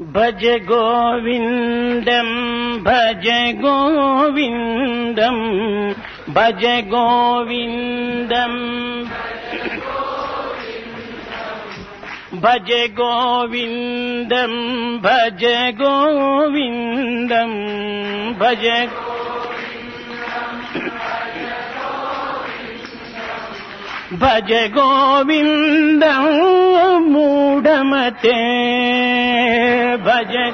भज गोविन्दम् भज गोविन्दम् भज गोविन्दम् भज गोविन्दम् भज गोविन्दम् भज भज गोविन्दम् मूढमते। भज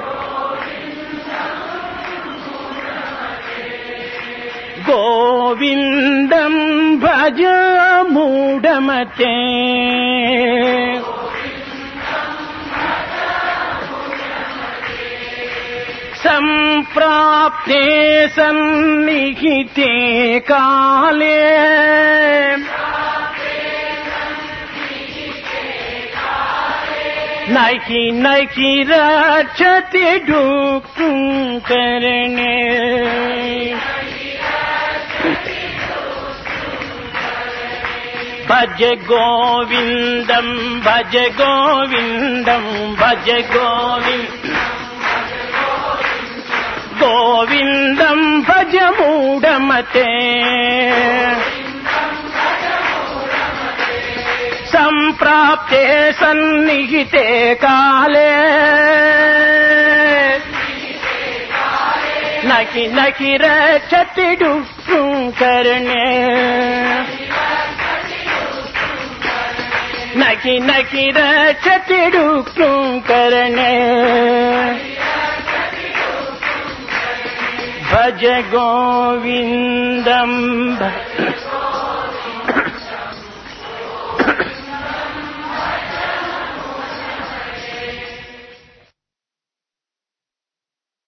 गोविन्दं भज मूढमते। सम्प्राप्ते सन्निहिते काले। नैकी नैकी रक्षति डुक्तुं करणे भज गोविन्दं भज गोविन्दं भज गोविन्द गोविन्दं भज मूढमते सम्प्राप्ते सन्निहिते काले। नकि नकि रक्षतिडु करणे नकि नकि रक्षतिडु करणे भज गोविन्दम्।